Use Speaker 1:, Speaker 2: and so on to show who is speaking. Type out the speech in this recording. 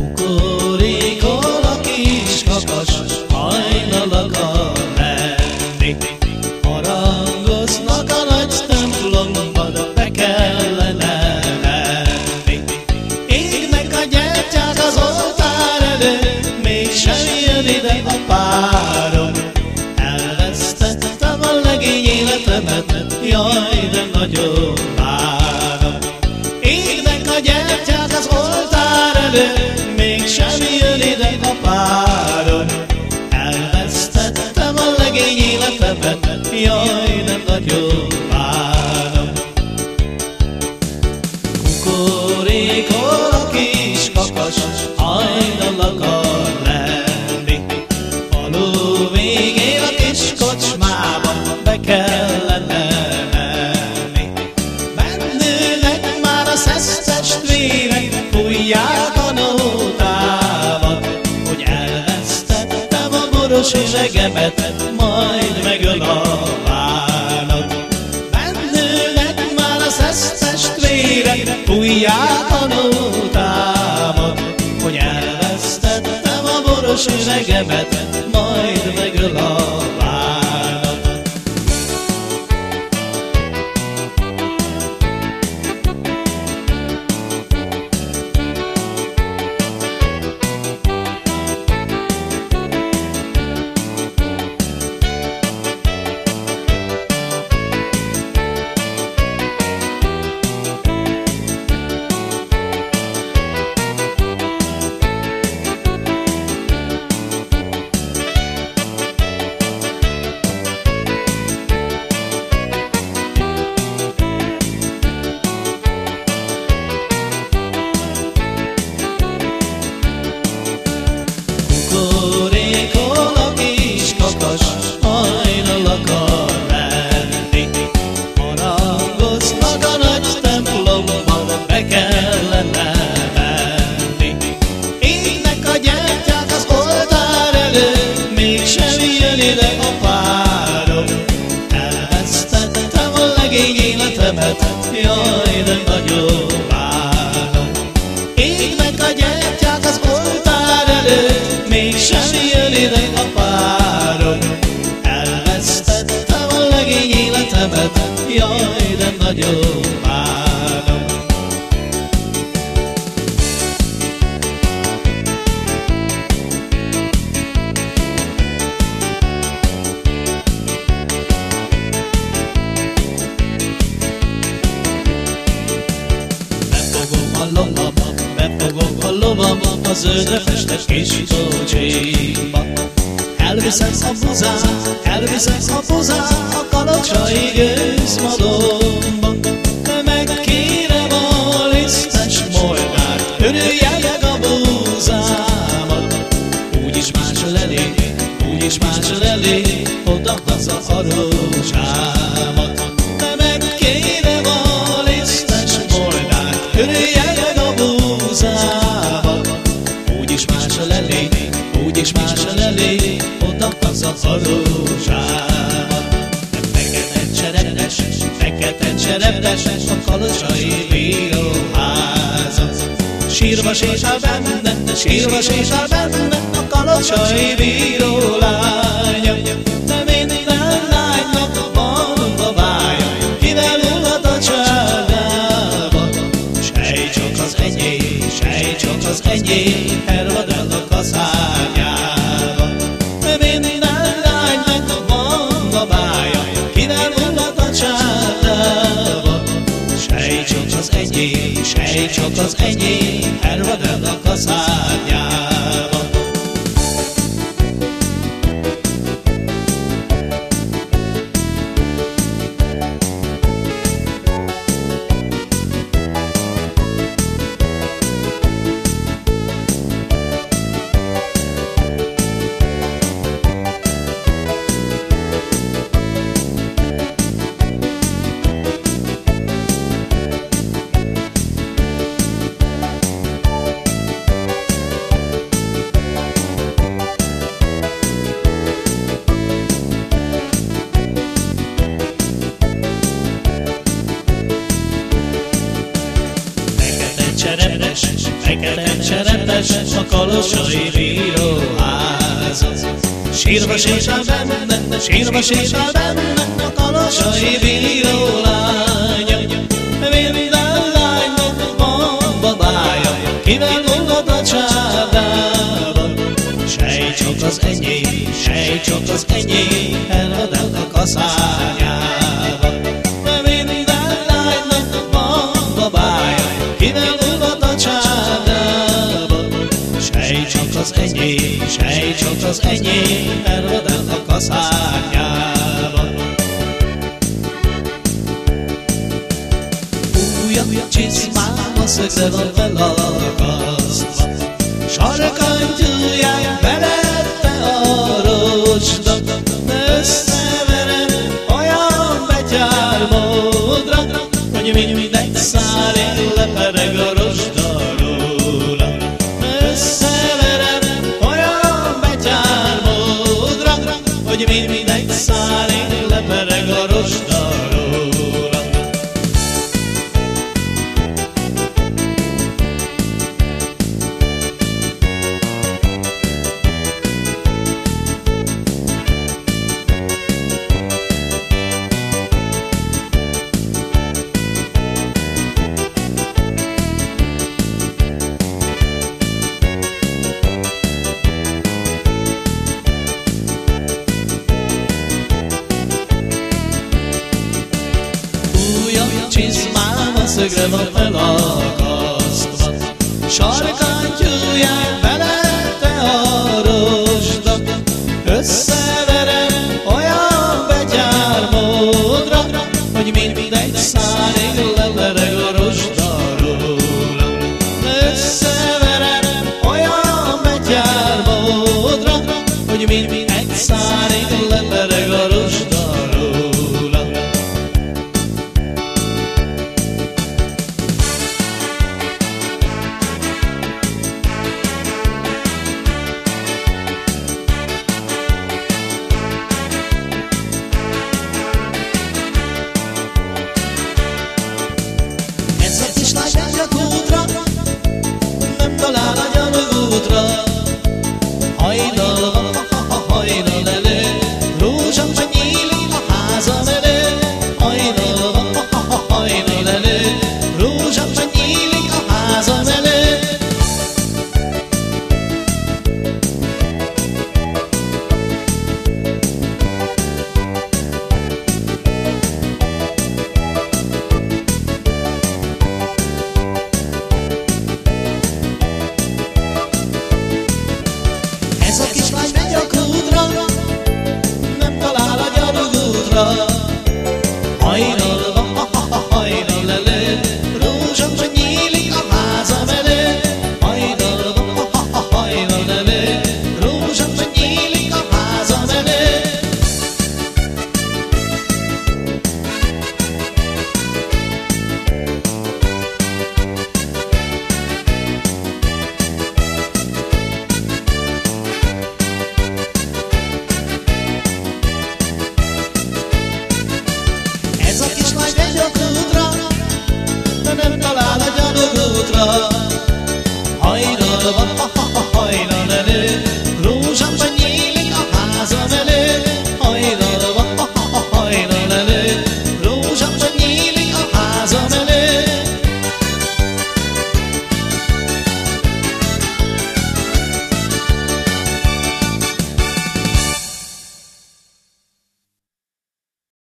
Speaker 1: Kukorikol a kis kakas, hajnal akar lenni. Harangoznak a nagy templomban, be kellene menni. Égnek a gyertyák az oltár előtt, mégsem jön ide a párom. Elvesztettem a legény életemet, jaj, de nagyon életemet, boros üvegemet, majd megöl a bánat. Bennőnek már a szesztestvérek, fújják a hogy elvesztettem a boros üvegemet, majd megöl a jaj, de nagyon várom. Égnek a gyertyák az oltár előtt, mégsem jön ide a párom. Elvesztettem a legény életemet, jaj, de nagyon várom. Kis kocsiba. Elviszem a buzát, elviszem a buzát a kalocsai gőzmalomba. De megkérem a lisztes molnát, örülje meg a búzámat. Úgyis másol elé, úgyis másol elé, oda-haza a rózsámat. A kalocsai bíróháza. Sírva sétál benne, sírva sétál benne, a kalocsai bíró lánya. De minden lánynak van babája, kivel ullad a csádába. Sej csak az enyém, sej csak az enyém, enyém, sej csak az enyém, hervad el a kaszányába. kolosai bíróház. Sírva sétál benne, sírva sétál benne a kolosai bírólány. Minden lánynak van babája, kivel ugat a csádában. Sej csak az enyém, sej az enyém, eladnak a száját. az enyém, elvadállnak a szárnyába. Újabb csizmám a szögre van felakasztva, sarkány szögre van felakasztva. Sarkán tyúlják belette a rozsdat, össze